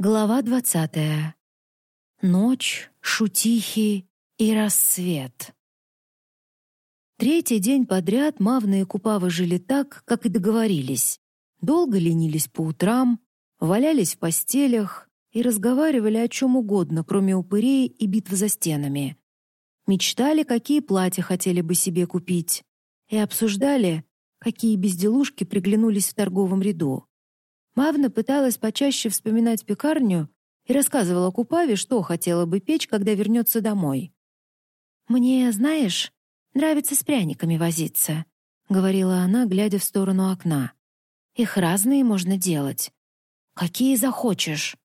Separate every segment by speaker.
Speaker 1: Глава двадцатая. Ночь, шутихи и рассвет. Третий день подряд Мавна и Купава жили так, как и договорились. Долго ленились по утрам, валялись в постелях и разговаривали о чем угодно, кроме упырей и битв за стенами. Мечтали, какие платья хотели бы себе купить, и обсуждали, какие безделушки приглянулись в торговом ряду. Мавна пыталась почаще вспоминать пекарню и рассказывала Купаве, что хотела бы печь, когда вернется домой. «Мне, знаешь, нравится с пряниками возиться», — говорила она, глядя в сторону окна. «Их разные можно делать. Какие захочешь.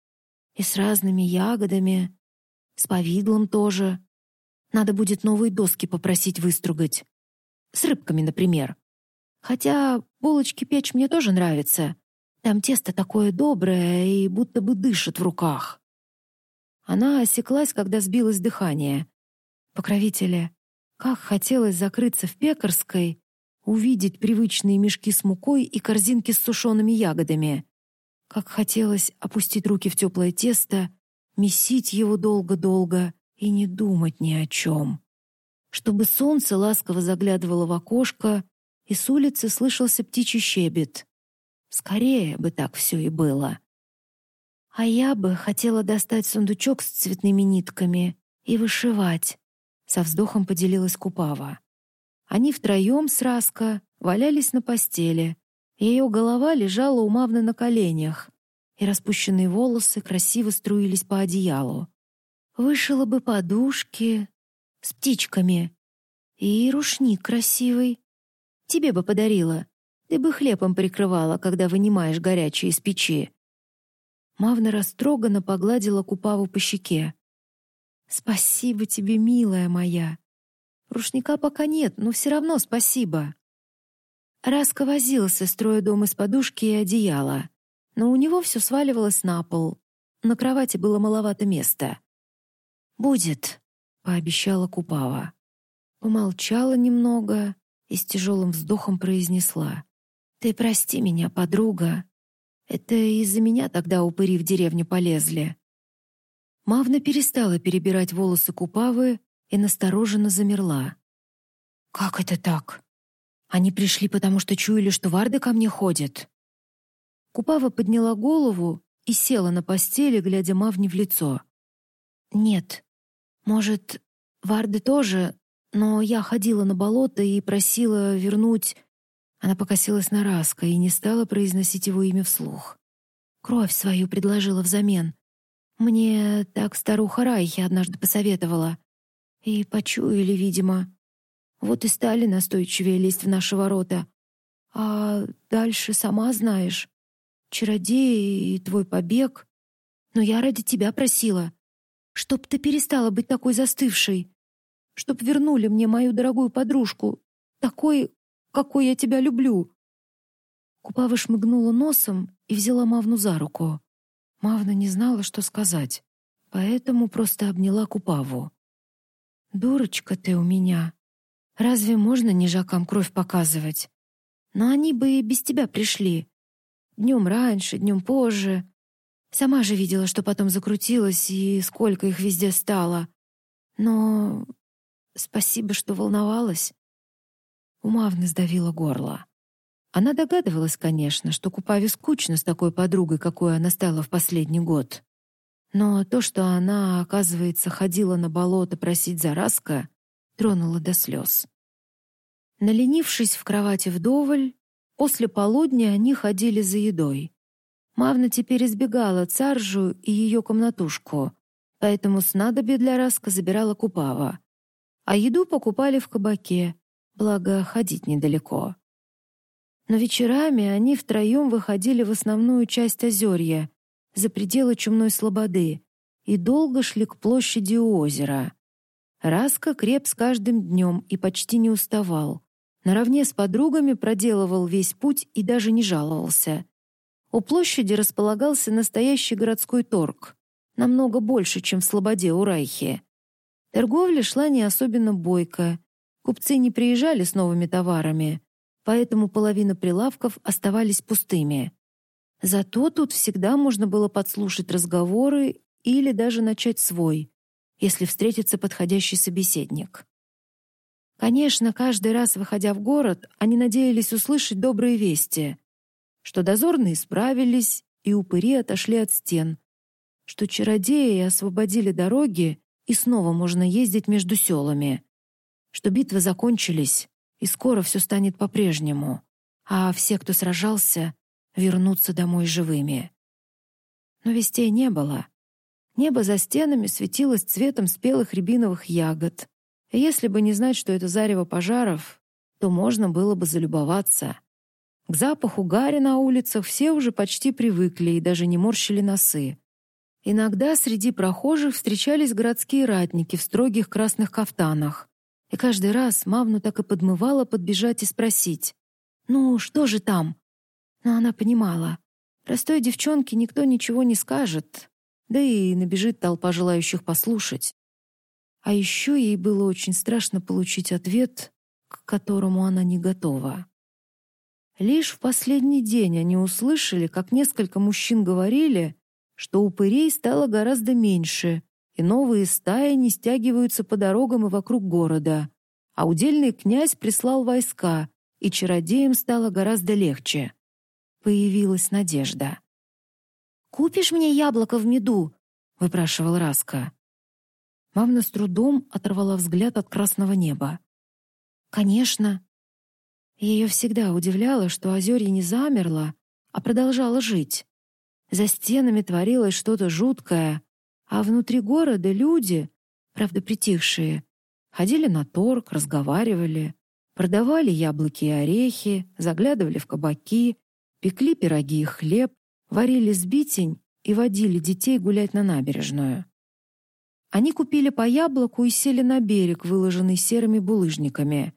Speaker 1: И с разными ягодами, с повидлом тоже. Надо будет новые доски попросить выстругать. С рыбками, например. Хотя булочки печь мне тоже нравится. Там тесто такое доброе и будто бы дышит в руках. Она осеклась, когда сбилось дыхание. Покровителя, как хотелось закрыться в пекарской, увидеть привычные мешки с мукой и корзинки с сушеными ягодами. Как хотелось опустить руки в теплое тесто, месить его долго-долго и не думать ни о чем. Чтобы солнце ласково заглядывало в окошко, и с улицы слышался птичий щебет. Скорее бы так все и было. А я бы хотела достать сундучок с цветными нитками и вышивать. Со вздохом поделилась Купава. Они втроем с Раско валялись на постели. Ее голова лежала у Мавны на коленях, и распущенные волосы красиво струились по одеялу. Вышила бы подушки с птичками и рушник красивый. Тебе бы подарила. Ты бы хлебом прикрывала, когда вынимаешь горячее из печи. Мавна растроганно погладила Купаву по щеке. Спасибо тебе, милая моя. Рушника пока нет, но все равно спасибо. Раска возился, строя дом из подушки и одеяла, но у него все сваливалось на пол. На кровати было маловато места. «Будет», — пообещала Купава. Помолчала немного и с тяжелым вздохом произнесла. «Ты прости меня, подруга. Это из-за меня тогда упыри в деревню полезли». Мавна перестала перебирать волосы Купавы и настороженно замерла. «Как это так? Они пришли, потому что чуяли, что Варды ко мне ходят?» Купава подняла голову и села на постели, глядя Мавне в лицо. «Нет, может, Варды тоже, но я ходила на болото и просила вернуть она покосилась на Раска и не стала произносить его имя вслух. Кровь свою предложила взамен. Мне так старуха Райхи однажды посоветовала. И почуяли, видимо. Вот и стали настойчивее лезть в наши ворота. А дальше сама знаешь. Чародей и твой побег. Но я ради тебя просила. Чтоб ты перестала быть такой застывшей. Чтоб вернули мне мою дорогую подружку. Такой, какой я тебя люблю!» Купава шмыгнула носом и взяла Мавну за руку. Мавна не знала, что сказать, поэтому просто обняла Купаву. «Дурочка ты у меня! Разве можно нежакам кровь показывать? Но они бы и без тебя пришли. Днем раньше, днем позже. Сама же видела, что потом закрутилось и сколько их везде стало. Но спасибо, что волновалась. У Мавны сдавило горло. Она догадывалась, конечно, что Купаве скучно с такой подругой, какой она стала в последний год. Но то, что она, оказывается, ходила на болото просить за Раска, тронуло до слез. Наленившись в кровати вдоволь, после полудня они ходили за едой. Мавна теперь избегала Царжу и ее комнатушку, поэтому снадобье для Раска забирала Купава. А еду покупали в кабаке, благо ходить недалеко. Но вечерами они втроем выходили в основную часть озерья, за пределы Чумной Слободы, и долго шли к площади у озера. Раска креп с каждым днем и почти не уставал. Наравне с подругами проделывал весь путь и даже не жаловался. У площади располагался настоящий городской торг, намного больше, чем в Слободе у Райхи. Торговля шла не особенно бойко, Купцы не приезжали с новыми товарами, поэтому половина прилавков оставались пустыми. Зато тут всегда можно было подслушать разговоры или даже начать свой, если встретится подходящий собеседник. Конечно, каждый раз, выходя в город, они надеялись услышать добрые вести, что дозорные справились и упыри отошли от стен, что чародеи освободили дороги и снова можно ездить между селами, что битвы закончились и скоро все станет по-прежнему, а все, кто сражался, вернутся домой живыми. Но вестей не было. Небо за стенами светилось цветом спелых рябиновых ягод. И если бы не знать, что это зарево пожаров, то можно было бы залюбоваться. К запаху гари на улицах все уже почти привыкли и даже не морщили носы. Иногда среди прохожих встречались городские ратники в строгих красных кафтанах. И каждый раз Мавну так и подмывала подбежать и спросить. «Ну, что же там?» Но она понимала. Простой девчонке никто ничего не скажет, да и набежит толпа желающих послушать. А еще ей было очень страшно получить ответ, к которому она не готова. Лишь в последний день они услышали, как несколько мужчин говорили, что упырей стало гораздо меньше, и новые стаи не стягиваются по дорогам и вокруг города, а удельный князь прислал войска, и чародеям стало гораздо легче. Появилась надежда. «Купишь мне яблоко в меду?» — выпрашивал Раска. Мавна с трудом оторвала взгляд от красного неба. «Конечно». Ее всегда удивляло, что озерье не замерло, а продолжало жить. За стенами творилось что-то жуткое, а внутри города люди, правда притихшие, ходили на торг, разговаривали, продавали яблоки и орехи, заглядывали в кабаки, пекли пироги и хлеб, варили сбитень и водили детей гулять на набережную. Они купили по яблоку и сели на берег, выложенный серыми булыжниками.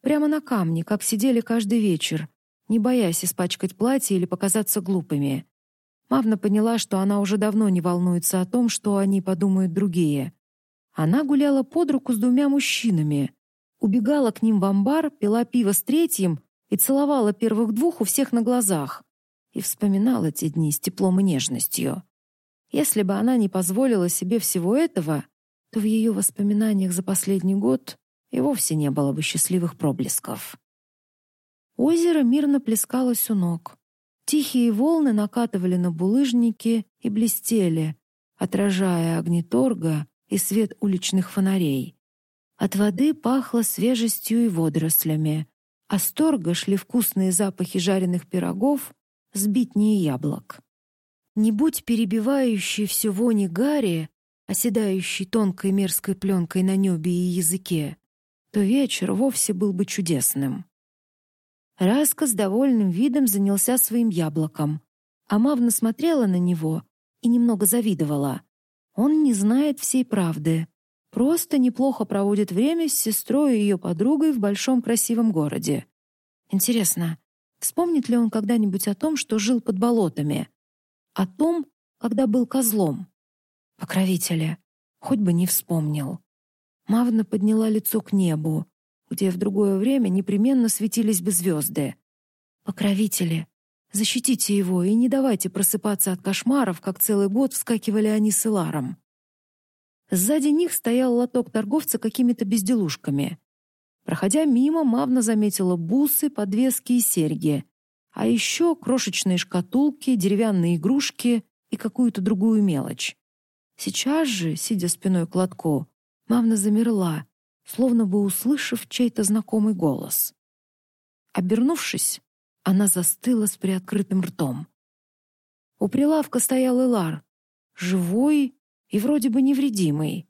Speaker 1: Прямо на камне, как сидели каждый вечер, не боясь испачкать платье или показаться глупыми. Мавна поняла, что она уже давно не волнуется о том, что они подумают другие. Она гуляла под руку с двумя мужчинами, убегала к ним в амбар, пила пиво с третьим и целовала первых двух у всех на глазах и вспоминала те дни с теплом и нежностью. Если бы она не позволила себе всего этого, то в ее воспоминаниях за последний год и вовсе не было бы счастливых проблесков. Озеро мирно плескалось у ног. Тихие волны накатывали на булыжники и блестели, отражая огни торга и свет уличных фонарей. От воды пахло свежестью и водорослями, а с торга шли вкусные запахи жареных пирогов сбитнее яблок. Не будь перебивающей все вони гари, оседающей тонкой мерзкой пленкой на небе и языке, то вечер вовсе был бы чудесным. Раска с довольным видом занялся своим яблоком, а Мавна смотрела на него и немного завидовала. Он не знает всей правды, просто неплохо проводит время с сестрой и ее подругой в большом красивом городе. Интересно, Вспомнит ли он когда-нибудь о том, что жил под болотами? О том, когда был козлом? Покровителя. Хоть бы не вспомнил. Мавна подняла лицо к небу, где в другое время непременно светились бы звезды. Покровители, защитите его и не давайте просыпаться от кошмаров, как целый год вскакивали они с Иларом. Сзади них стоял лоток торговца какими-то безделушками. Проходя мимо, Мавна заметила бусы, подвески и серьги, а еще крошечные шкатулки, деревянные игрушки и какую-то другую мелочь. Сейчас же, сидя спиной к лотку, Мавна замерла, словно бы услышав чей-то знакомый голос. Обернувшись, она застыла с приоткрытым ртом. У прилавка стоял Элар, живой и вроде бы невредимый.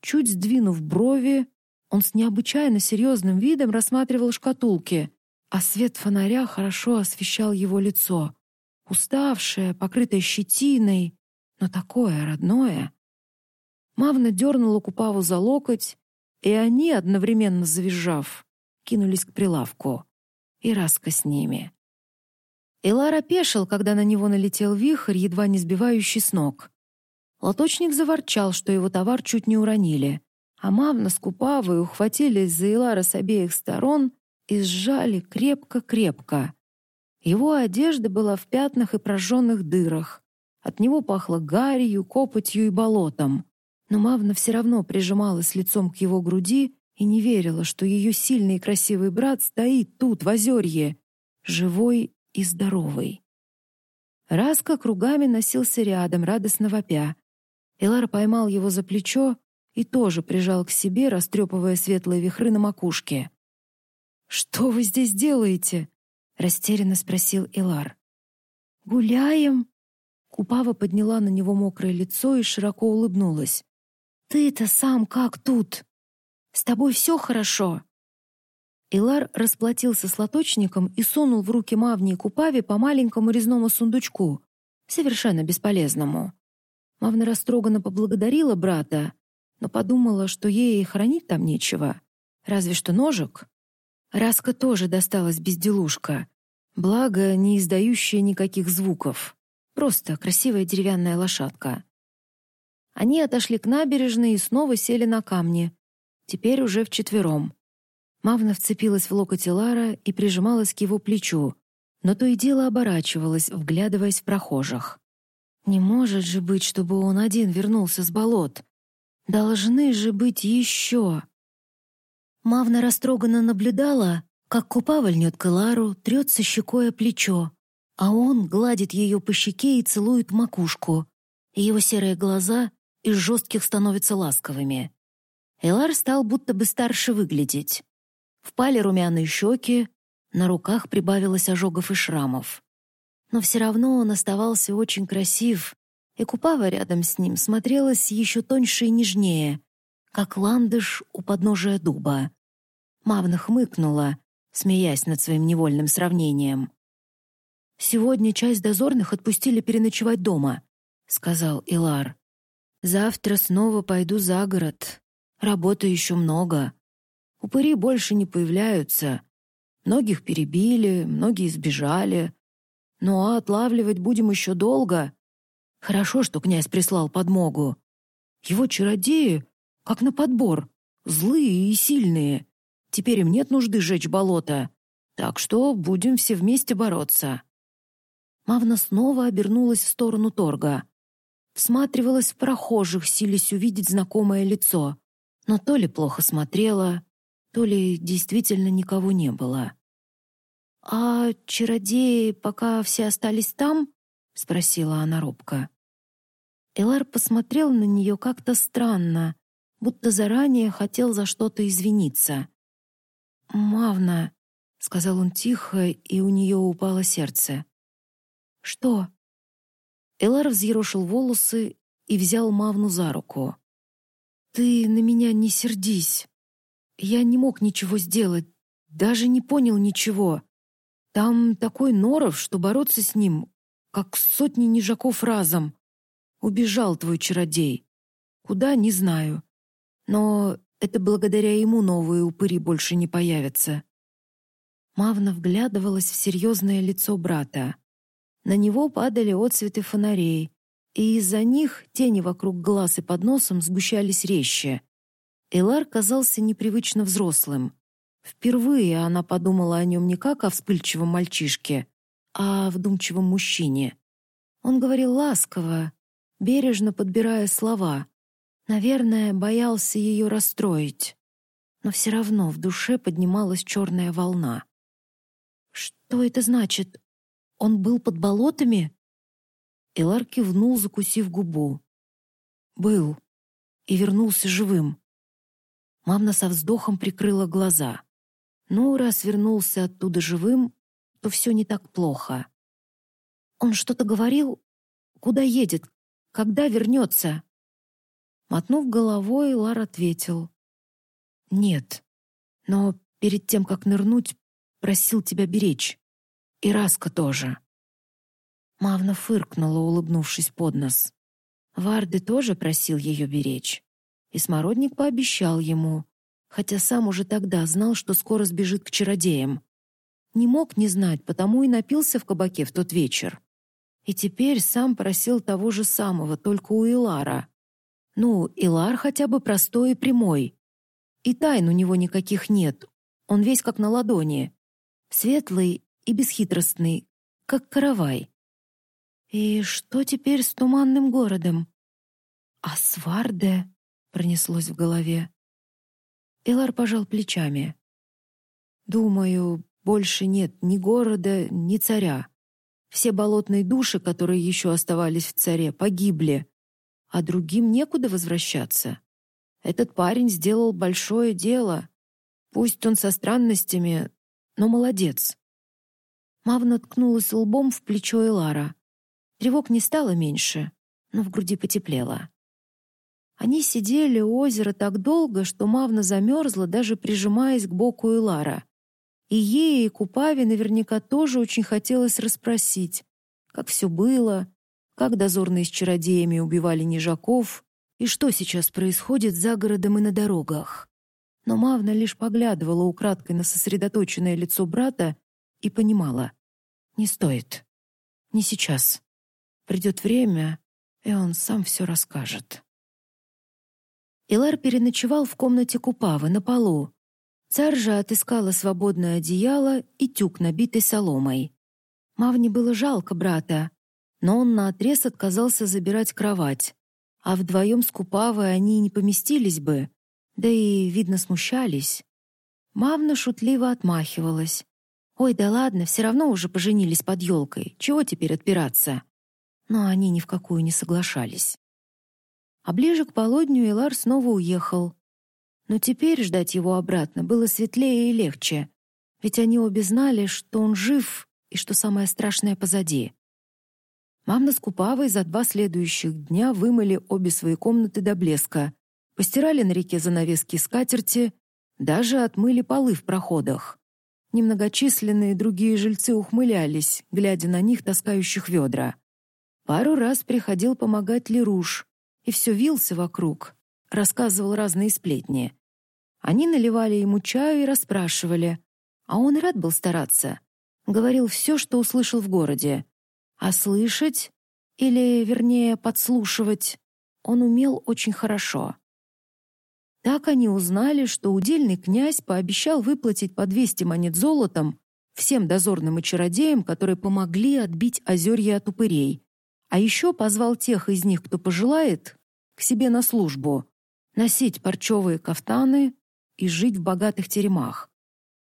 Speaker 1: Чуть сдвинув брови, он с необычайно серьезным видом рассматривал шкатулки, а свет фонаря хорошо освещал его лицо. Уставшее, покрытое щетиной, но такое родное. Мавна дернула Купаву за локоть, и они, одновременно завизжав, кинулись к прилавку. И Раска с ними. Элар опешил, когда на него налетел вихрь, едва не сбивающий с ног. Лоточник заворчал, что его товар чуть не уронили а Мавна с Купавой ухватились за Илара с обеих сторон и сжали крепко-крепко. Его одежда была в пятнах и прожженных дырах. От него пахло гарью, копотью и болотом. Но Мавна все равно прижималась лицом к его груди и не верила, что ее сильный и красивый брат стоит тут, в озерье, живой и здоровый. Раска кругами носился рядом, радостно вопя. Элар поймал его за плечо и тоже прижал к себе, растрепывая светлые вихры на макушке. «Что вы здесь делаете?» — растерянно спросил Элар. «Гуляем?» Купава подняла на него мокрое лицо и широко улыбнулась. «Ты-то сам как тут? С тобой все хорошо?» Илар расплатился с лоточником и сунул в руки Мавни и Купаве по маленькому резному сундучку, совершенно бесполезному. Мавна растроганно поблагодарила брата, но подумала, что ей и хранить там нечего, разве что ножик. Раска тоже досталась безделушка, благо не издающая никаких звуков, просто красивая деревянная лошадка. Они отошли к набережной и снова сели на камни, теперь уже вчетвером. Мавна вцепилась в локоть Лара и прижималась к его плечу, но то и дело оборачивалась, вглядываясь в прохожих. Не может же быть, чтобы он один вернулся с болот. Должны же быть еще. Мавна растроганно наблюдала, как Купава льнет к Элару, трется щекой о плечо, а он гладит ее по щеке и целует макушку, его серые глаза из жестких становятся ласковыми. Элар стал будто бы старше выглядеть. Впали румяные щеки, на руках прибавилось ожогов и шрамов. Но все равно он оставался очень красив, и Купава рядом с ним смотрелась еще тоньше и нежнее, как ландыш у подножия дуба. Мавна хмыкнула, смеясь над своим невольным сравнением. «Сегодня часть дозорных отпустили переночевать дома», — сказал Илар. «Завтра снова пойду за город. Работы еще много. Упыри больше не появляются. Многих перебили, многие сбежали. Ну а отлавливать будем еще долго. Хорошо, что князь прислал подмогу. Его чародеи, как на подбор, злые и сильные. Теперь им нет нужды жечь болото. Так что будем все вместе бороться. Мавна снова обернулась в сторону торга. Всматривалась в прохожих, силясь увидеть знакомое лицо. Но то ли плохо смотрела, то ли действительно никого не было. «А чародеи пока все остались там?» — спросила она робко. Элар посмотрел на нее как-то странно, будто заранее хотел за что-то извиниться. «Мавна», — сказал он тихо, и у нее упало сердце. «Что?» Элар взъерошил волосы и взял Мавну за руку. «Ты на меня не сердись. Я не мог ничего сделать, даже не понял ничего. Там такой норов, что бороться с ним, как сотни нежаков разом. Убежал твой чародей. Куда, не знаю. Но это благодаря ему новые упыри больше не появятся. Мавна вглядывалась в серьезное лицо брата. На него падали отсветы фонарей, и из-за них тени вокруг глаз и под носом сгущались резче. Элар казался непривычно взрослым. Впервые она подумала о нем не как о вспыльчивом мальчишке, а о вдумчивом мужчине. Он говорил ласково, бережно подбирая слова. Наверное, боялся ее расстроить. Но все равно в душе поднималась черная волна. «Что это значит? Он был под болотами?» Элар кивнул, закусив губу. «Был. И вернулся живым. Мамна со вздохом прикрыла глаза. Ну, раз вернулся оттуда живым, то все не так плохо. Он что-то говорил? Куда едет? Когда вернется? Мотнув головой, Лар ответил. «Нет, но перед тем, как нырнуть, просил тебя беречь. И Раска тоже». Мавна фыркнула, улыбнувшись под нос. Варды тоже просил ее беречь. И Смородник пообещал ему, хотя сам уже тогда знал, что скоро сбежит к чародеям. Не мог не знать, потому и напился в кабаке в тот вечер. И теперь сам просил того же самого, только у Илара. Ну, Илар хотя бы простой и прямой. И тайн у него никаких нет, он весь как на ладони. Светлый и бесхитростный, как каравай. И что теперь с туманным городом? А Сварде пронеслось в голове. Элар пожал плечами. Думаю, больше нет ни города, ни царя. Все болотные души, которые еще оставались в царе, погибли, а другим некуда возвращаться. Этот парень сделал большое дело. Пусть он со странностями, но молодец. Мавна ткнулась лбом в плечо Элара. Тревог не стало меньше, но в груди потеплело. Они сидели у озера так долго, что Мавна замерзла, даже прижимаясь к боку Элара. И ей, и Купаве наверняка тоже очень хотелось расспросить, как все было, как дозорные с чародеями убивали нежаков и что сейчас происходит за городом и на дорогах. Но Мавна лишь поглядывала украдкой на сосредоточенное лицо брата и понимала — не стоит. Не сейчас. Придет время, и он сам все расскажет. Илар переночевал в комнате Купавы на полу. Царь же отыскала свободное одеяло и тюк, набитый соломой. Мавне было жалко брата, но он наотрез отказался забирать кровать. А вдвоем с Купавой они не поместились бы, да и, видно, смущались. Мавна шутливо отмахивалась. «Ой, да ладно, все равно уже поженились под елкой. Чего теперь отпираться?» Но они ни в какую не соглашались. А ближе к полудню Элар снова уехал. Но теперь ждать его обратно было светлее и легче, ведь они обе знали, что он жив и что самое страшное позади. Мамна с Купавой за два следующих дня вымыли обе свои комнаты до блеска, постирали на реке занавески скатерти, даже отмыли полы в проходах. Немногочисленные другие жильцы ухмылялись, глядя на них, таскающих ведра. Пару раз приходил помогать Леруш, и все вился вокруг, рассказывал разные сплетни. Они наливали ему чаю и расспрашивали, а он рад был стараться. Говорил все, что услышал в городе. А слышать, или, вернее, подслушивать, он умел очень хорошо. Так они узнали, что удельный князь пообещал выплатить по 200 монет золотом всем дозорным и чародеям, которые помогли отбить озерье от упырей, а еще позвал тех из них, кто пожелает, к себе на службу, носить парчевые кафтаны и жить в богатых теремах.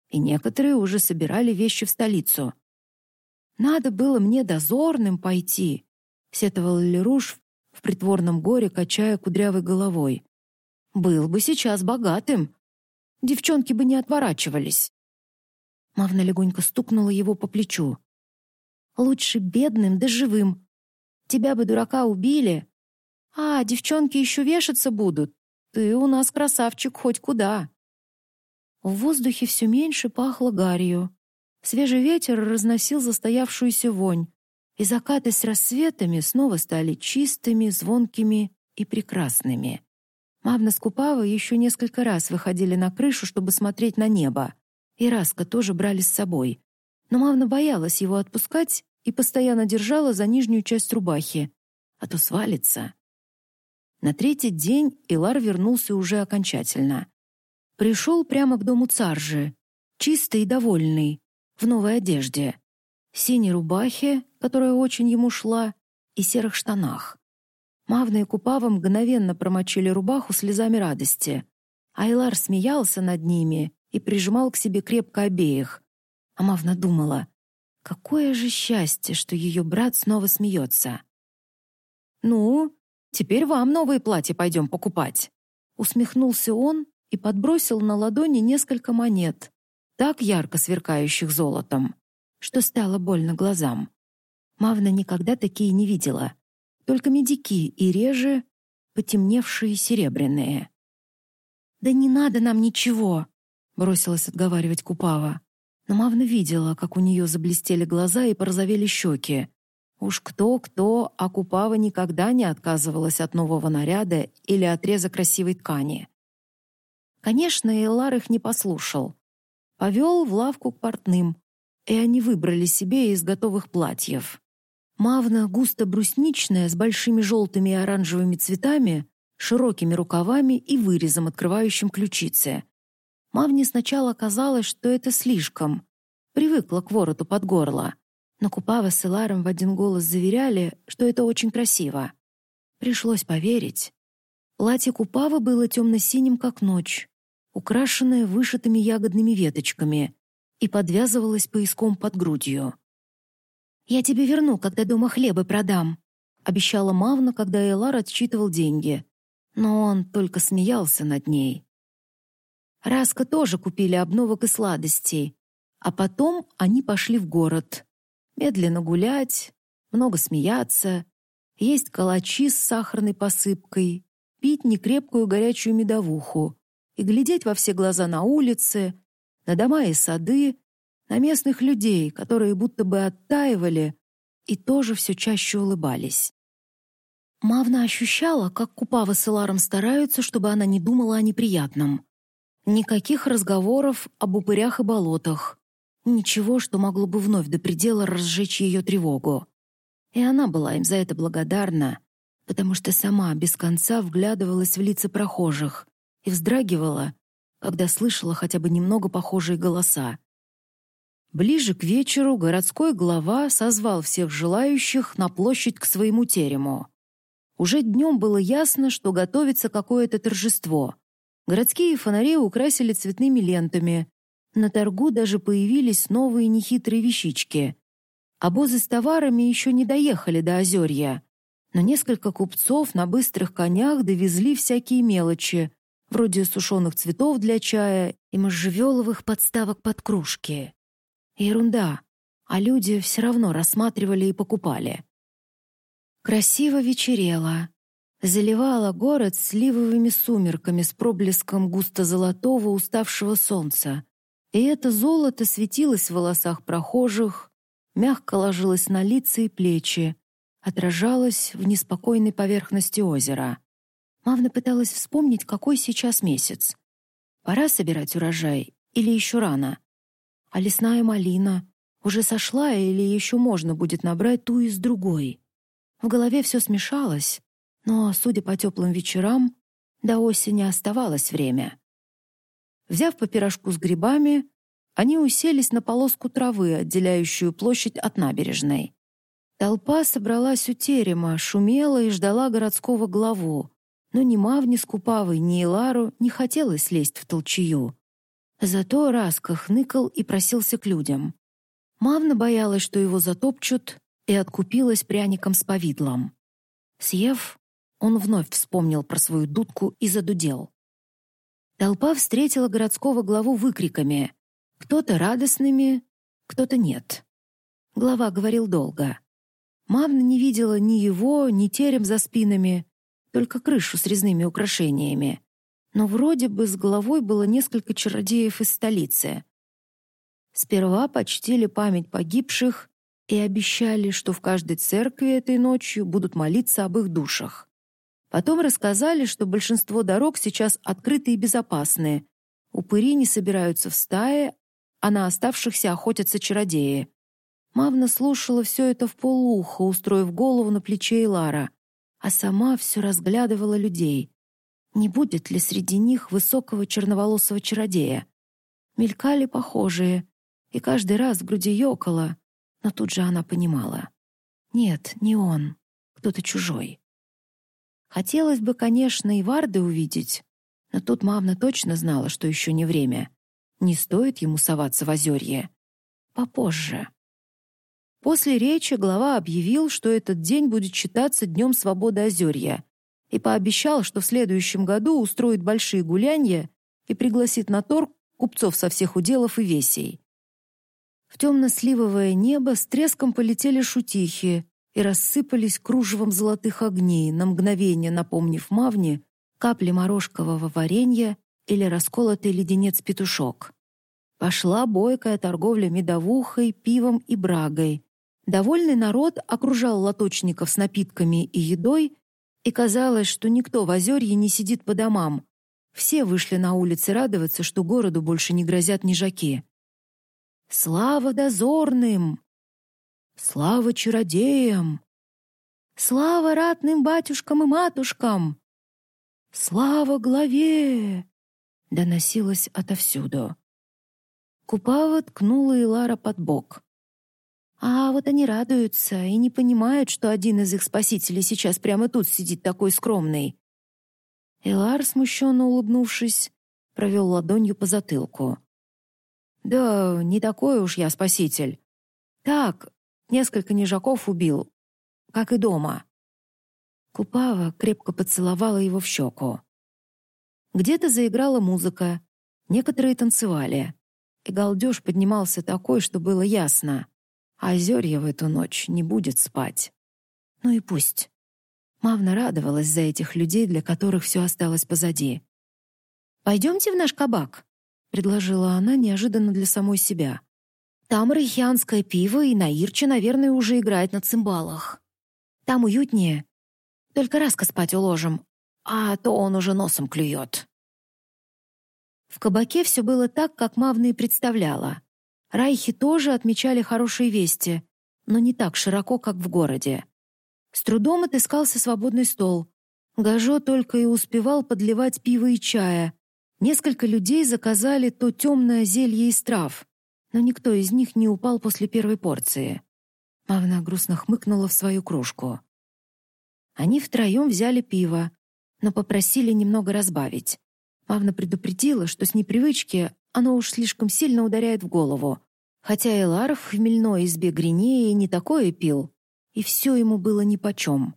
Speaker 1: И некоторые уже собирали вещи в столицу. «Надо было мне дозорным пойти», — сетовал Леруш в притворном горе, качая кудрявой головой. «Был бы сейчас богатым. Девчонки бы не отворачивались». Мавна легонько стукнула его по плечу. «Лучше бедным да живым, Тебя бы, дурака, убили. А, девчонки еще вешаться будут. Ты у нас красавчик хоть куда. В воздухе все меньше пахло гарью. Свежий ветер разносил застоявшуюся вонь, и закаты с рассветами снова стали чистыми, звонкими и прекрасными. Мавна с Купава еще несколько раз выходили на крышу, чтобы смотреть на небо. И Раска тоже брали с собой. Но Мавна боялась его отпускать и постоянно держала за нижнюю часть рубахи, а то свалится. На третий день Илар вернулся уже окончательно. Пришел прямо к дому царжи, чистый и довольный, в новой одежде, синей рубахе, которая очень ему шла, и серых штанах. Мавна и Купава мгновенно промочили рубаху слезами радости. Айлар смеялся над ними и прижимал к себе крепко обеих. А Мавна думала, Какое же счастье, что ее брат снова смеется. «Ну, теперь вам новые платья пойдем покупать», усмехнулся он и подбросил на ладони несколько монет, так ярко сверкающих золотом, что стало больно глазам. Мавна никогда такие не видела, только медики и реже потемневшие серебряные. «Да не надо нам ничего», — бросилась отговаривать Купава. Но Мавна видела, как у нее заблестели глаза и порозовели щеки. Уж кто-кто, а Купава никогда не отказывалась от нового наряда или отреза красивой ткани. Конечно, Элар их не послушал. Повел в лавку к портным, и они выбрали себе из готовых платьев. Мавна густо брусничная, с большими желтыми и оранжевыми цветами, широкими рукавами и вырезом, открывающим ключицы. Мавне сначала казалось, что это слишком. Привыкла к вороту под горло. Но Купава с Иларом в один голос заверяли, что это очень красиво. Пришлось поверить. Платье Купавы было темно-синим, как ночь, украшенное вышитыми ягодными веточками и подвязывалось пояском под грудью. «Я тебе верну, когда дома хлебы продам», — обещала Мавна, когда Элар отсчитывал деньги. Но он только смеялся над ней. Раска тоже купили обновок и сладостей, а потом они пошли в город. Медленно гулять, много смеяться, есть калачи с сахарной посыпкой, пить некрепкую горячую медовуху и глядеть во все глаза на улицы, на дома и сады, на местных людей, которые будто бы оттаивали и тоже все чаще улыбались. Мавна ощущала, как Купава с Иларом стараются, чтобы она не думала о неприятном. Никаких разговоров об упырях и болотах. Ничего, что могло бы вновь до предела разжечь ее тревогу. И она была им за это благодарна, потому что сама без конца вглядывалась в лица прохожих и вздрагивала, когда слышала хотя бы немного похожие голоса. Ближе к вечеру городской глава созвал всех желающих на площадь к своему терему. Уже днем было ясно, что готовится какое-то торжество. Городские фонари украсили цветными лентами. На торгу даже появились новые нехитрые вещички. Обозы с товарами еще не доехали до Озерья, но несколько купцов на быстрых конях довезли всякие мелочи, вроде сушеных цветов для чая и можжевеловых подставок под кружки. Ерунда, а люди все равно рассматривали и покупали. Красиво вечерело. Заливало город сливовыми сумерками с проблеском густо-золотого уставшего солнца. И это золото светилось в волосах прохожих, мягко ложилось на лица и плечи, отражалось в неспокойной поверхности озера. Мавна пыталась вспомнить, какой сейчас месяц. Пора собирать урожай или еще рано? А лесная малина уже сошла или еще можно будет набрать ту из другой? В голове все смешалось, но, судя по теплым вечерам, до осени оставалось время. Взяв по пирожку с грибами, они уселись на полоску травы, отделяющую площадь от набережной. Толпа собралась у терема, шумела и ждала городского главу, но ни Мавни с Купавой, ни Илару не хотелось лезть в толчую. Зато Раска хныкал и просился к людям. Мавна боялась, что его затопчут, и откупилась пряником с повидлом. Съев, он вновь вспомнил про свою дудку и задудел. Толпа встретила городского главу выкриками, кто-то радостными, кто-то нет. Глава говорил долго. Мавна не видела ни его, ни терем за спинами, только крышу с резными украшениями. Но вроде бы с головой было несколько чародеев из столицы. Сперва почтили память погибших и обещали, что в каждой церкви этой ночью будут молиться об их душах. Потом рассказали, что большинство дорог сейчас открыты и безопасны. Упыри не собираются в стае, а на оставшихся охотятся чародеи. Мавна слушала все это в полуха, устроив голову на плече Илара, а сама все разглядывала людей. Не будет ли среди них высокого черноволосого чародея? Мелькали похожие, и каждый раз в груди ёкало, но тут же она понимала. Нет, не он, кто-то чужой. Хотелось бы, конечно, и Варды увидеть, но тут Мавна точно знала, что еще не время. Не стоит ему соваться в озерье. Попозже. После речи глава объявил, что этот день будет считаться Днем Свободы Озерья и пообещал, что в следующем году устроит большие гулянья и пригласит на торг купцов со всех уделов и весей. В темно-сливовое небо с треском полетели шутихи и рассыпались кружевом золотых огней, на мгновение напомнив Мавне капли морожкового варенья или расколотый леденец-петушок. Пошла бойкая торговля медовухой, пивом и брагой. Довольный народ окружал лоточников с напитками и едой, и казалось, что никто в Озерье не сидит по домам. Все вышли на улицы радоваться, что городу больше не грозят нежаки. Слава дозорным! Слава чародеям! Слава ратным батюшкам и матушкам! Слава главе! Доносилось отовсюду. Купава ткнула Илара под бок. А вот они радуются и не понимают, что один из их спасителей сейчас прямо тут сидит такой скромный. Элар, смущенно улыбнувшись, провел ладонью по затылку. «Да не такой уж я спаситель. Так, несколько нежаков убил, как и дома». Купава крепко поцеловала его в щеку. Где-то заиграла музыка, некоторые танцевали, и галдеж поднимался такой, что было ясно. Озерье в эту ночь не будет спать. Ну и пусть. Мавна радовалась за этих людей, для которых все осталось позади. «Пойдемте в наш кабак», — предложила она неожиданно для самой себя. «Там рахианское пиво, и Наирча, наверное, уже играет на цимбалах. Там уютнее. Только Раска спать уложим, а то он уже носом клюет». В кабаке все было так, как Мавна и представляла. Райхи тоже отмечали хорошие вести, но не так широко, как в городе. С трудом отыскался свободный стол. Гажо только и успевал подливать пиво и чая. Несколько людей заказали то темное зелье из трав, но никто из них не упал после первой порции. Мавна грустно хмыкнула в свою кружку. Они втроем взяли пиво, но попросили немного разбавить. Мавна предупредила, что с непривычки оно уж слишком сильно ударяет в голову. Хотя Элар в хмельной избе Гринеи не такое пил, и все ему было нипочем.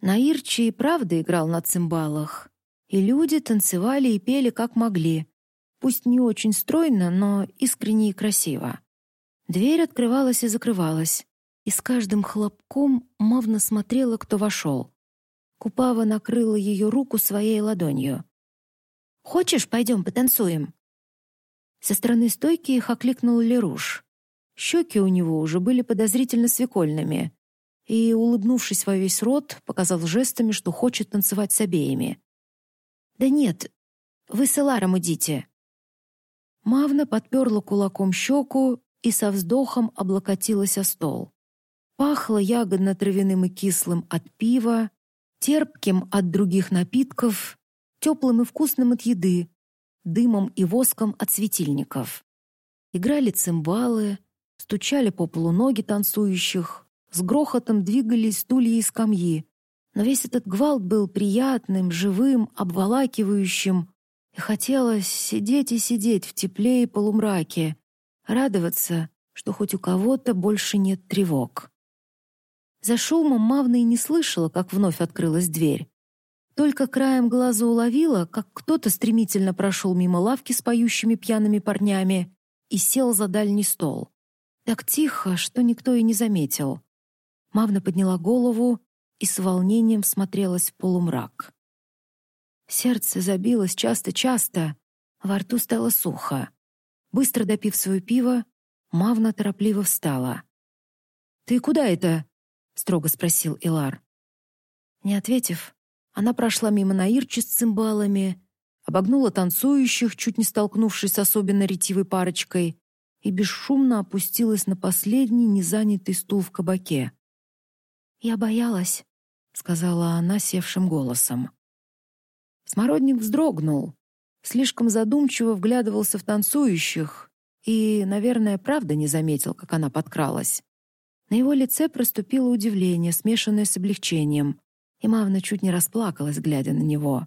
Speaker 1: Наирчи и правда играл на цимбалах, и люди танцевали и пели как могли, пусть не очень стройно, но искренне и красиво. Дверь открывалась и закрывалась, и с каждым хлопком Мавна смотрела, кто вошел. Купава накрыла ее руку своей ладонью. «Хочешь, пойдем потанцуем?» Со стороны стойки их окликнул Леруш. Щеки у него уже были подозрительно свекольными. И, улыбнувшись во весь рот, показал жестами, что хочет танцевать с обеими. «Да нет, вы с Эларом идите». Мавна подперла кулаком щеку и со вздохом облокотилась о стол. Пахло ягодно-травяным и кислым от пива, терпким от других напитков, теплым и вкусным от еды, дымом и воском от светильников. Играли цимбалы, стучали по полу ноги танцующих, с грохотом двигались стулья и скамьи. Но весь этот гвалт был приятным, живым, обволакивающим, и хотелось сидеть и сидеть в тепле и полумраке, радоваться, что хоть у кого-то больше нет тревог. За шумом Мавна и не слышала, как вновь открылась дверь. Только краем глаза уловила, как кто-то стремительно прошел мимо лавки с поющими пьяными парнями и сел за дальний стол. Так тихо, что никто и не заметил. Мавна подняла голову и с волнением смотрелась в полумрак. Сердце забилось часто-часто, во рту стало сухо. Быстро допив свое пиво, Мавна торопливо встала. «Ты куда это?» — строго спросил Илар. Не ответив, она прошла мимо Наирчи с цимбалами, обогнула танцующих, чуть не столкнувшись с особенно ретивой парочкой, и бесшумно опустилась на последний незанятый стул в кабаке. «Я боялась», — сказала она севшим голосом. Смородник вздрогнул, слишком задумчиво вглядывался в танцующих и, наверное, правда не заметил, как она подкралась. На его лице проступило удивление, смешанное с облегчением и Мавна чуть не расплакалась, глядя на него.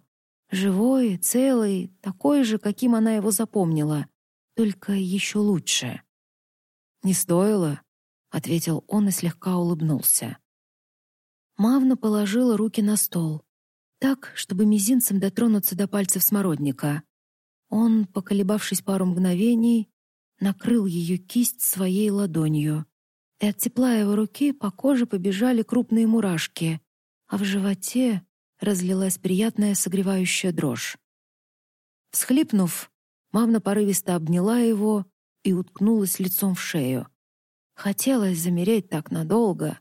Speaker 1: Живой, целый, такой же, каким она его запомнила, только еще лучше. «Не стоило», — ответил он и слегка улыбнулся. Мавна положила руки на стол, так, чтобы мизинцем дотронуться до пальцев смородника. Он, поколебавшись пару мгновений, накрыл ее кисть своей ладонью, и от тепла его руки по коже побежали крупные мурашки а в животе разлилась приятная согревающая дрожь. Всхлипнув, мамна порывисто обняла его и уткнулась лицом в шею. Хотелось замереть так надолго,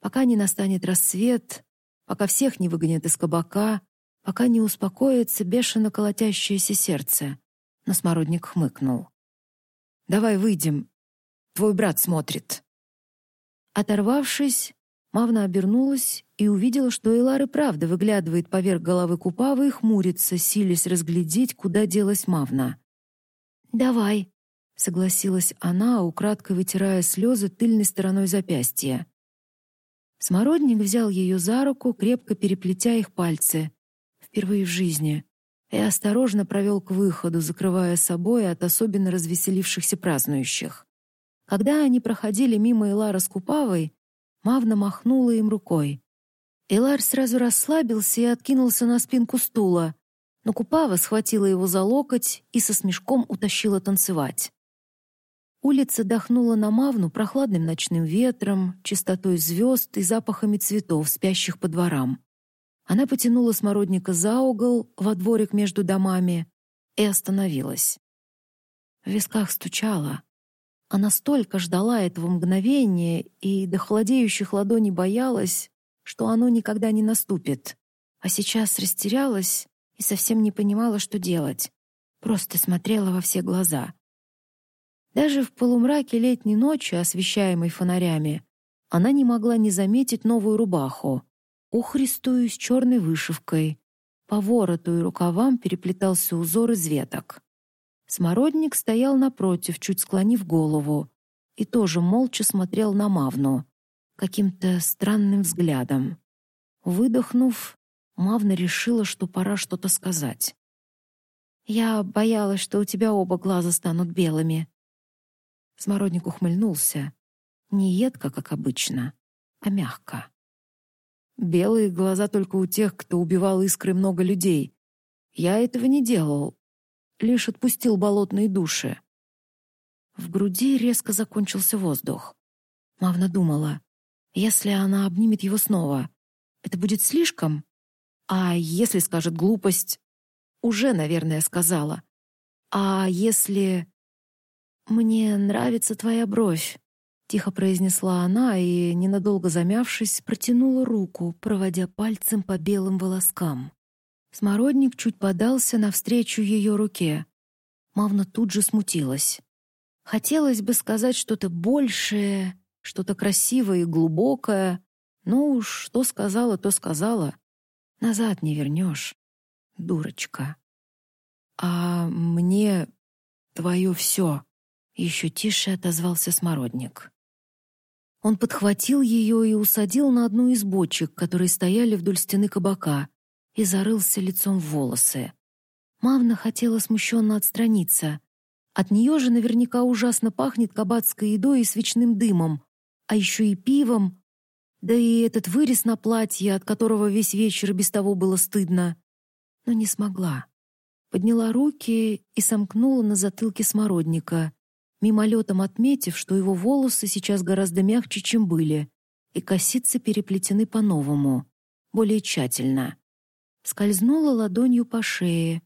Speaker 1: пока не настанет рассвет, пока всех не выгонят из кабака, пока не успокоится бешено колотящееся сердце. Но Смородник хмыкнул. «Давай выйдем. Твой брат смотрит». Оторвавшись, Мавна обернулась и увидела, что Элар и правда выглядывает поверх головы Купавы и хмурится, силясь разглядеть, куда делась Мавна. «Давай», — согласилась она, украдкой вытирая слезы тыльной стороной запястья. Смородник взял ее за руку, крепко переплетя их пальцы, впервые в жизни, и осторожно провел к выходу, закрывая собой от особенно развеселившихся празднующих. Когда они проходили мимо Элара с Купавой, Мавна махнула им рукой. Элар сразу расслабился и откинулся на спинку стула, но Купава схватила его за локоть и со смешком утащила танцевать. Улица дохнула на Мавну прохладным ночным ветром, чистотой звезд и запахами цветов, спящих по дворам. Она потянула смородника за угол, во дворик между домами, и остановилась. В висках стучало. Она столько ждала этого мгновения и до холодеющих ладоней боялась, что оно никогда не наступит. А сейчас растерялась и совсем не понимала, что делать. Просто смотрела во все глаза. Даже в полумраке летней ночи, освещаемой фонарями, она не могла не заметить новую рубаху, ухристую с черной вышивкой. По вороту и рукавам переплетался узор из веток. Смородник стоял напротив, чуть склонив голову, и тоже молча смотрел на Мавну каким-то странным взглядом. Выдохнув, Мавна решила, что пора что-то сказать. «Я боялась, что у тебя оба глаза станут белыми», Смородник ухмыльнулся. Не едко, как обычно, а мягко. Белые глаза только у тех, кто убивал искры много людей. Я этого не делал, лишь отпустил болотные души. В груди резко закончился воздух. Мавна думала, если она обнимет его снова, это будет слишком? А если скажет глупость? Уже, наверное, сказала. А если... «Мне нравится твоя бровь», — тихо произнесла она и, ненадолго замявшись, протянула руку, проводя пальцем по белым волоскам. Смородник чуть подался навстречу ее руке. Мавна тут же смутилась. Хотелось бы сказать что-то большее, что-то красивое и глубокое. Ну уж, что сказала, то сказала. Назад не вернешь, дурочка. А мне твое все. Еще тише отозвался смородник. Он подхватил ее и усадил на одну из бочек, которые стояли вдоль стены кабака, и зарылся лицом в волосы. Мавна хотела смущенно отстраниться. От нее же наверняка ужасно пахнет кабацкой едой и свечным дымом, а еще и пивом, да и этот вырез на платье, от которого весь вечер без того было стыдно. Но не смогла. Подняла руки и сомкнула на затылке смородника, мимолетом отметив, что его волосы сейчас гораздо мягче, чем были, и косицы переплетены по-новому, более тщательно. Скользнула ладонью по шее.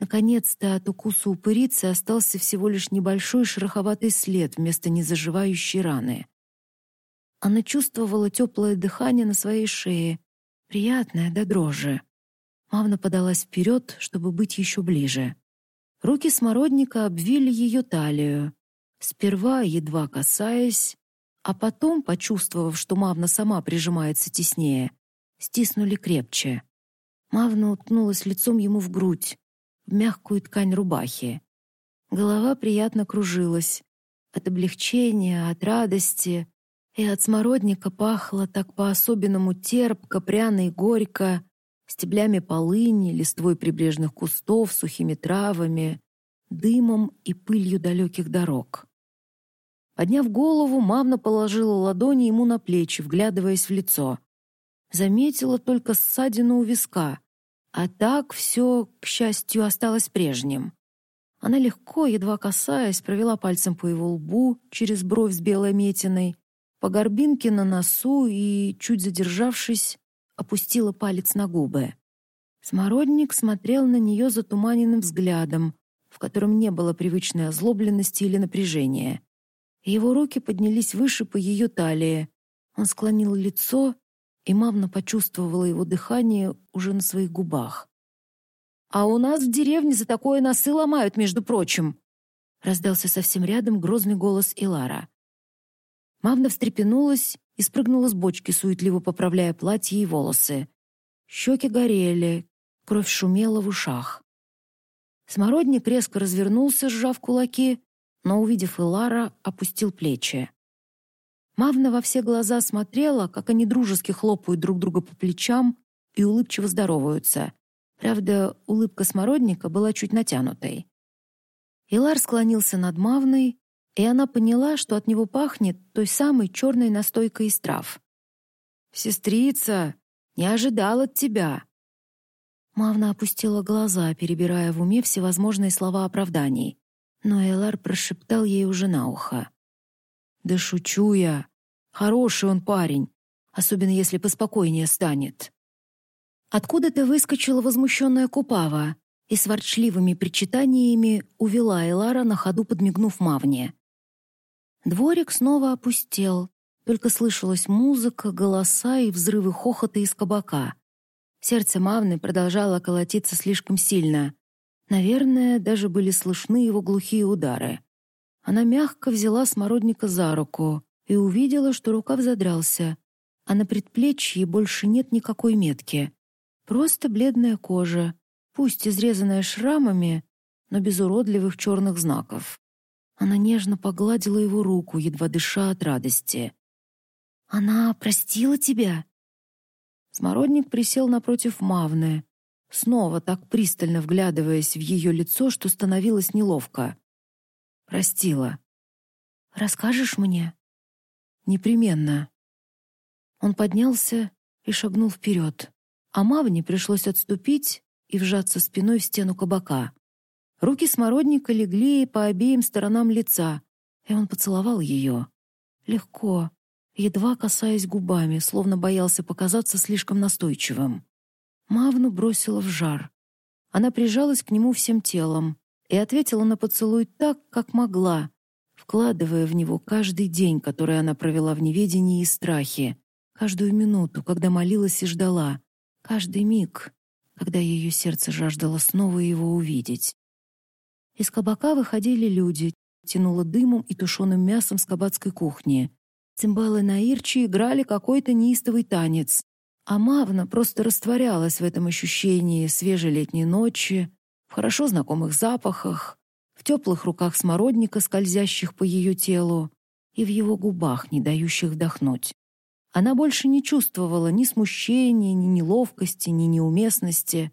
Speaker 1: Наконец-то от укуса упырицы остался всего лишь небольшой шероховатый след вместо незаживающей раны. Она чувствовала теплое дыхание на своей шее, приятное до дрожи. Мавна подалась вперед, чтобы быть еще ближе. Руки смородника обвили ее талию, Сперва едва касаясь, а потом, почувствовав, что Мавна сама прижимается теснее, стиснули крепче. Мавна уткнулась лицом ему в грудь, в мягкую ткань рубахи. Голова приятно кружилась. От облегчения, от радости и от смородника пахло так по-особенному терпко, пряно и горько, стеблями полыни, листвой прибрежных кустов, сухими травами, дымом и пылью далеких дорог. Подняв голову, мамна положила ладони ему на плечи, вглядываясь в лицо. Заметила только ссадину у виска, а так все, к счастью, осталось прежним. Она легко, едва касаясь, провела пальцем по его лбу через бровь с белой метиной, по горбинке на носу и, чуть задержавшись, опустила палец на губы. Смородник смотрел на нее затуманенным взглядом, в котором не было привычной озлобленности или напряжения. Его руки поднялись выше по ее талии. Он склонил лицо, и Мавна почувствовала его дыхание уже на своих губах. «А у нас в деревне за такое носы ломают, между прочим!» раздался совсем рядом грозный голос Илара. Мавна встрепенулась и спрыгнула с бочки, суетливо поправляя платье и волосы. Щеки горели, кровь шумела в ушах. Смородник резко развернулся, сжав кулаки, но, увидев Илара, опустил плечи. Мавна во все глаза смотрела, как они дружески хлопают друг друга по плечам и улыбчиво здороваются. Правда, улыбка смородника была чуть натянутой. Илар склонился над Мавной, и она поняла, что от него пахнет той самой черной настойкой из трав. «Сестрица, не ожидал от тебя!» Мавна опустила глаза, перебирая в уме всевозможные слова оправданий, но Элар прошептал ей уже на ухо. «Да шучу я. Хороший он парень, особенно если поспокойнее станет». Откуда-то выскочила возмущенная Купава и с ворчливыми причитаниями увела Элара на ходу, подмигнув Мавне. Дворик снова опустел, только слышалась музыка, голоса и взрывы хохота из кабака. Сердце Мавны продолжало колотиться слишком сильно. Наверное, даже были слышны его глухие удары. Она мягко взяла смородника за руку и увидела, что рукав задрался, а на предплечье больше нет никакой метки. Просто бледная кожа, пусть изрезанная шрамами, но без уродливых черных знаков. Она нежно погладила его руку, едва дыша от радости. Она простила тебя?» Смородник присел напротив Мавны, снова так пристально вглядываясь в ее лицо, что становилось неловко. «Простила». «Расскажешь мне?» «Непременно». Он поднялся и шагнул вперед, а Мавне пришлось отступить и вжаться спиной в стену кабака. Руки смородника легли по обеим сторонам лица, и он поцеловал ее. Легко, едва касаясь губами, словно боялся показаться слишком настойчивым. Мавну бросила в жар. Она прижалась к нему всем телом и ответила на поцелуй так, как могла, вкладывая в него каждый день, который она провела в неведении и страхе, каждую минуту, когда молилась и ждала, каждый миг, когда ее сердце жаждало снова его увидеть. Из кабака выходили люди, тянуло дымом и тушеным мясом с кабацкой кухни. Цимбалы на Ирчи играли какой-то неистовый танец, а Мавна просто растворялась в этом ощущении свежей летней ночи, хорошо знакомых запахах, в теплых руках смородника, скользящих по ее телу, и в его губах, не дающих вдохнуть. Она больше не чувствовала ни смущения, ни неловкости, ни неуместности.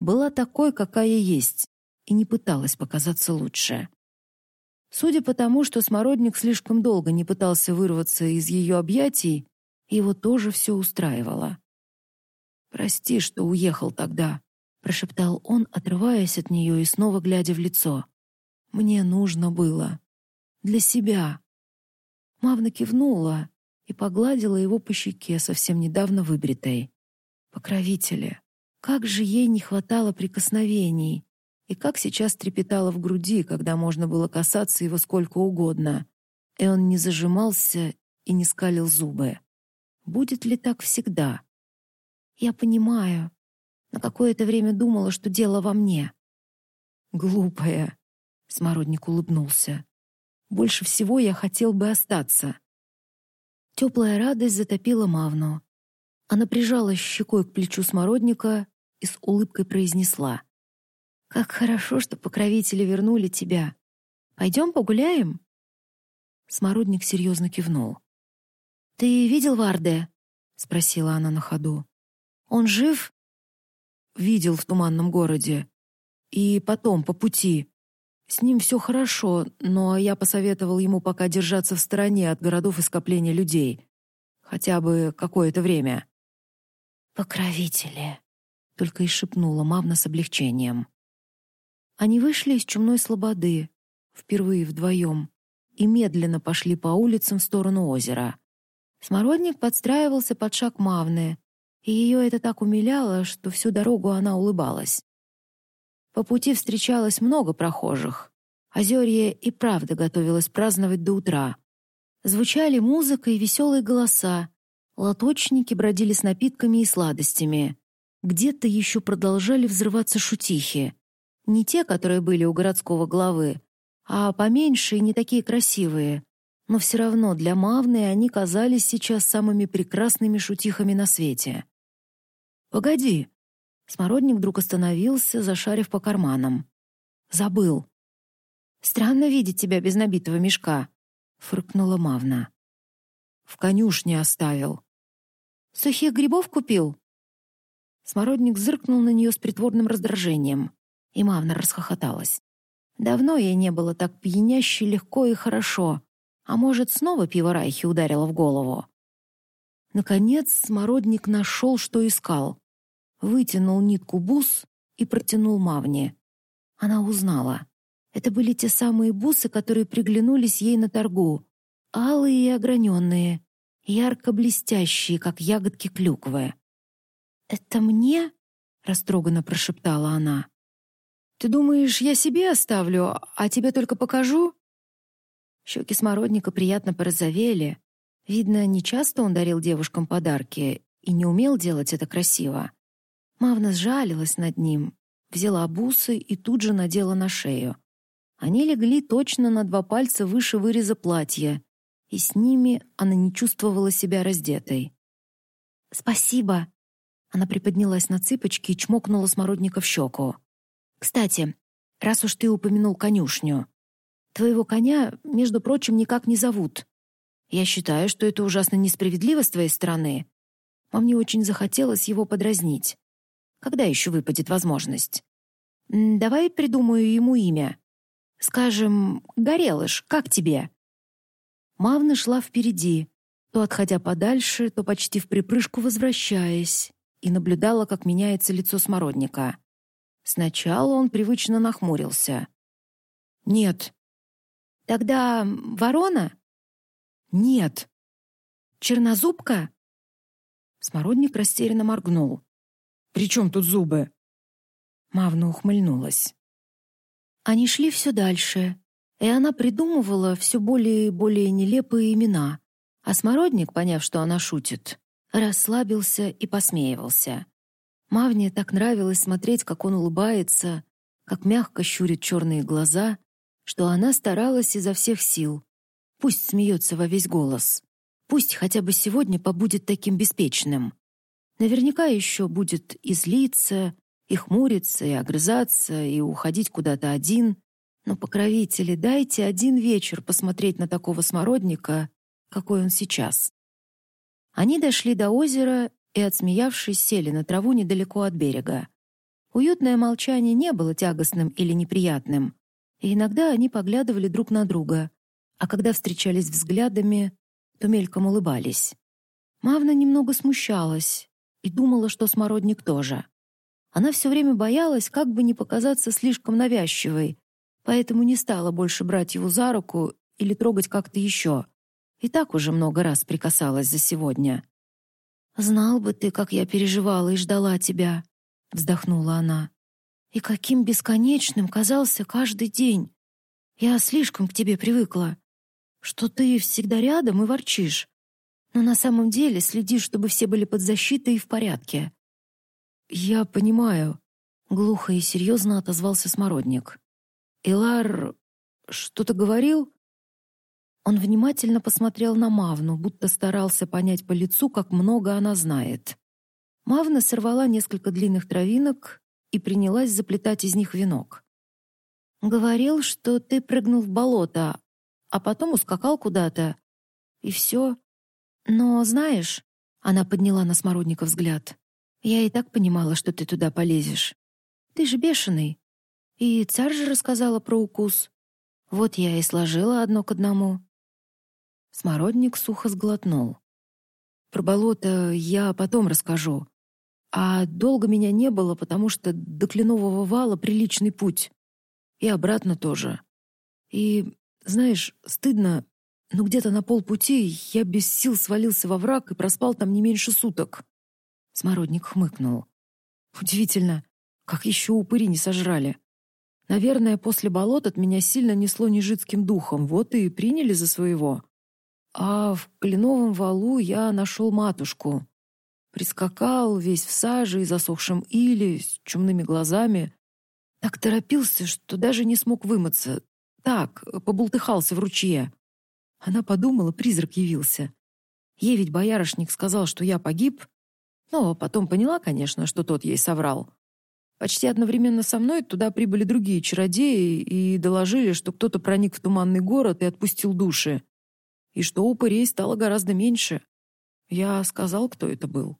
Speaker 1: Была такой, какая есть, и не пыталась показаться лучше. Судя по тому, что Смородник слишком долго не пытался вырваться из ее объятий, его тоже все устраивало. «Прости, что уехал тогда», — прошептал он, отрываясь от нее и снова глядя в лицо. «Мне нужно было. Для себя». Мавна кивнула и погладила его по щеке, совсем недавно выбритой. Покровители. Как же ей не хватало прикосновений, и как сейчас трепетало в груди, когда можно было касаться его сколько угодно. И он не зажимался и не скалил зубы. Будет ли так всегда? Я понимаю. На какое-то время думала, что дело во мне. Глупая. Смородник улыбнулся. Больше всего я хотел бы остаться. Теплая радость затопила Мавну. Она прижала щекой к плечу Смородника и с улыбкой произнесла. Как хорошо, что покровители вернули тебя. Пойдем погуляем?» Смородник серьезно кивнул. «Ты видел Варде?» — спросила она на ходу. «Он жив?» «Видел в туманном городе. И потом, по пути. С ним все хорошо, но я посоветовал ему пока держаться в стороне от городов и скопления людей. Хотя бы какое-то время». «Покровители», — только и шепнула Мавна с облегчением. Они вышли из чумной слободы, впервые вдвоем, и медленно пошли по улицам в сторону озера. Смородник подстраивался под шаг Мавны, и ее это так умиляло, что всю дорогу она улыбалась. По пути встречалось много прохожих. Озерье и правда готовилось праздновать до утра. Звучали музыка и веселые голоса. Лоточники бродили с напитками и сладостями. Где-то еще продолжали взрываться шутихи. Не те, которые были у городского главы, а поменьше и не такие красивые. Но все равно для Мавны они казались сейчас самыми прекрасными шутихами на свете. «Погоди!» Смородник вдруг остановился, зашарив по карманам. «Забыл». Странно видеть тебя без набитого мешка, фыркнула Мавна.
Speaker 2: В конюшне оставил.
Speaker 1: Сухих грибов купил? Смородник зыркнул на нее с притворным раздражением, и Мавна расхохоталась. Давно ей не было так пьяняще легко и хорошо. А может, снова пиво Райхи ударило в голову? Наконец, Смородник нашел, что искал. Вытянул нитку бус и протянул Мавне. Она узнала. Это были те самые бусы, которые приглянулись ей на торгу. Алые и ограненные, ярко блестящие, как ягодки клюквы. «Это мне?» — растроганно прошептала она. «Ты думаешь, я себе оставлю, а тебе только покажу?» Щеки смородника приятно порозовели. Видно, нечасто он дарил девушкам подарки и не умел делать это красиво. Мавна сжалилась над ним, взяла бусы и тут же надела на шею. Они легли точно на два пальца выше выреза платья, и с ними она не чувствовала себя раздетой. «Спасибо!» Она приподнялась на цыпочки и чмокнула смородника в щеку. «Кстати, раз уж ты упомянул конюшню, твоего коня, между прочим, никак не зовут. Я считаю, что это ужасно несправедливо с твоей стороны, а мне очень захотелось его подразнить. Когда еще выпадет возможность? Давай придумаю ему имя. Скажем, Горелыш, как тебе?» Мавна шла впереди, то отходя подальше, то почти в припрыжку возвращаясь, и наблюдала, как меняется лицо смородника. Сначала он привычно нахмурился. «Нет». «Тогда ворона?» «Нет». «Чернозубка?» Смородник растерянно моргнул. «При чем тут зубы?» Мавна ухмыльнулась. Они шли все дальше, и она придумывала все более и более нелепые имена. А Смородник, поняв, что она шутит, расслабился и посмеивался. Мавне так нравилось смотреть, как он улыбается, как мягко щурит черные глаза, что она старалась изо всех сил. Пусть смеется во весь голос. Пусть хотя бы сегодня побудет таким беспечным. Наверняка еще будет и злиться, и хмуриться, и огрызаться, и уходить куда-то один. Но, покровители, дайте один вечер посмотреть на такого смородника, какой он сейчас. Они дошли до озера и, отсмеявшись, сели на траву недалеко от берега. Уютное молчание не было тягостным или неприятным, и иногда они поглядывали друг на друга, а когда встречались взглядами, то мельком улыбались. Мавна немного смущалась и думала, что смородник тоже. Она все время боялась, как бы не показаться слишком навязчивой, поэтому не стала больше брать его за руку или трогать как-то еще. И так уже много раз прикасалась за сегодня. «Знал бы ты, как я переживала и ждала тебя», — вздохнула она. «И каким бесконечным казался каждый день. Я слишком к тебе привыкла, что ты всегда рядом и ворчишь, но на самом деле следишь, чтобы все были под защитой и в порядке. «Я понимаю», — глухо и серьезно отозвался Смородник. «Элар что-то говорил?» Он внимательно посмотрел на Мавну, будто старался понять по лицу, как много она знает. Мавна сорвала несколько длинных травинок и принялась заплетать из них венок. «Говорил, что ты прыгнул в болото, а потом ускакал куда-то. И все. Но знаешь...» — она подняла на Смородника взгляд. Я и так понимала, что ты туда полезешь. Ты же бешеный. И царь же рассказала про укус. Вот я и сложила одно к одному. Смородник сухо сглотнул. Про болото я потом расскажу. А долго меня не было, потому что до Кленового вала приличный путь. И обратно тоже. И, знаешь, стыдно, но где-то на полпути я без сил свалился во враг и проспал там не меньше суток. Смородник хмыкнул. Удивительно, как еще упыри не сожрали. Наверное, после болот от меня сильно несло нежитским духом, вот и приняли за своего. А в кленовом валу я нашел матушку. Прискакал, весь в саже и засохшем иле, с чумными глазами. Так торопился, что даже не смог вымыться. Так, побултыхался в ручье. Она подумала, призрак явился. Ей ведь боярышник сказал, что я погиб, но потом поняла, конечно, что тот ей соврал.
Speaker 2: Почти одновременно со мной туда прибыли другие чародеи и доложили, что кто-то проник в туманный город и отпустил души, и что упырей стало гораздо меньше. Я сказал, кто это был.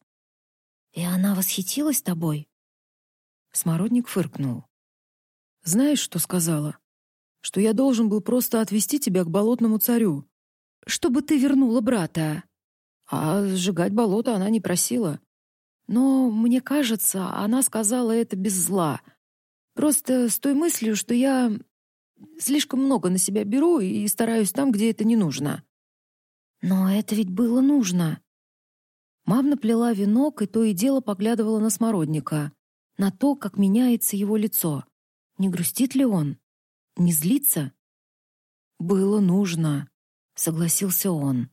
Speaker 1: «И она восхитилась тобой?»
Speaker 2: Смородник фыркнул. «Знаешь, что сказала? Что я должен был просто отвезти тебя к болотному царю.
Speaker 1: Чтобы ты вернула брата».
Speaker 2: А сжигать болото она не просила. Но, мне кажется, она сказала это без зла. Просто с той мыслью, что я слишком много на себя беру и стараюсь там, где это не нужно.
Speaker 1: Но это ведь было нужно.
Speaker 2: Мавна плела венок и то и дело поглядывала на смородника, на то, как меняется его лицо. Не грустит ли он? Не злится? «Было нужно», — согласился он.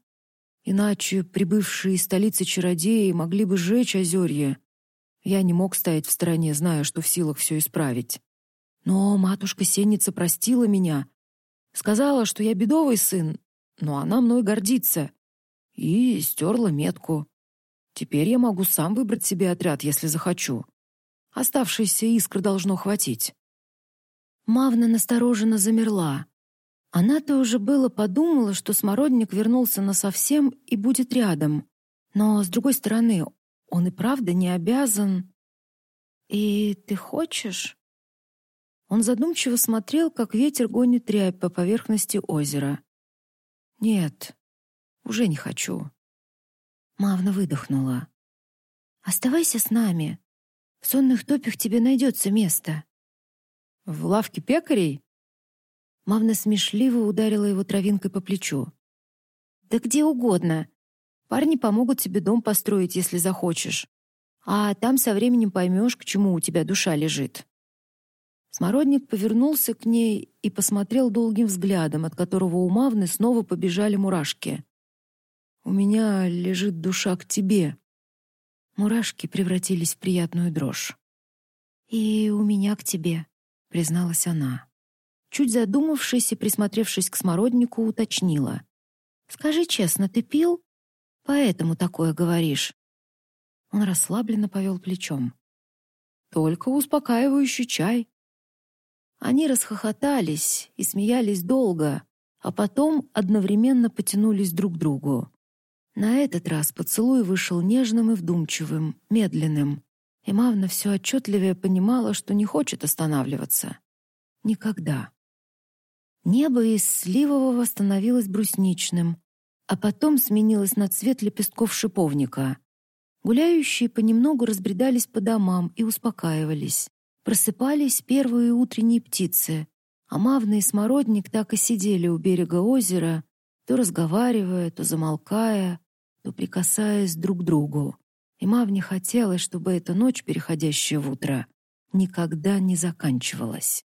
Speaker 2: Иначе прибывшие из столицы чародеи могли бы сжечь озерье. Я не мог стоять в стороне, зная, что в силах все исправить. Но матушка-сенница простила меня. Сказала, что я бедовый сын, но она мной гордится. И стерла метку. Теперь я могу сам выбрать себе отряд, если захочу. Оставшейся искры должно хватить.
Speaker 1: Мавна настороженно замерла. Она-то уже было подумала, что смородник вернулся насовсем и будет рядом. Но, с другой стороны, он и правда не обязан. «И ты хочешь?» Он задумчиво смотрел, как ветер гонит рябь по поверхности озера.
Speaker 2: «Нет, уже не хочу».
Speaker 1: Мавна выдохнула. «Оставайся с нами. В сонных топях тебе найдется место».
Speaker 2: «В лавке пекарей?»
Speaker 1: Мавна смешливо ударила его травинкой по плечу. «Да где угодно. Парни помогут тебе дом построить, если захочешь. А там со временем поймешь, к чему у тебя душа лежит». Смородник повернулся к ней и посмотрел долгим взглядом, от которого у Мавны снова побежали мурашки.
Speaker 2: «У меня лежит душа к тебе».
Speaker 1: Мурашки превратились в приятную дрожь. «И у меня к тебе», — призналась она. Чуть задумавшись и присмотревшись к смороднику, уточнила. «Скажи честно, ты пил? Поэтому такое говоришь». Он расслабленно повел плечом.
Speaker 2: «Только успокаивающий чай».
Speaker 1: Они расхохотались и смеялись долго, а потом одновременно потянулись друг к другу. На этот раз поцелуй вышел нежным и вдумчивым, медленным, и Мавна все отчетливее понимала, что не хочет останавливаться. Никогда. Небо из сливового становилось брусничным, а потом сменилось на цвет лепестков шиповника. Гуляющие понемногу разбредались по домам и успокаивались. Просыпались первые утренние птицы, а Мавна и Смородник так и сидели у берега озера, то разговаривая, то замолкая, то прикасаясь друг к другу. И Мавне хотелось, чтобы эта ночь, переходящая в утро, никогда не заканчивалась.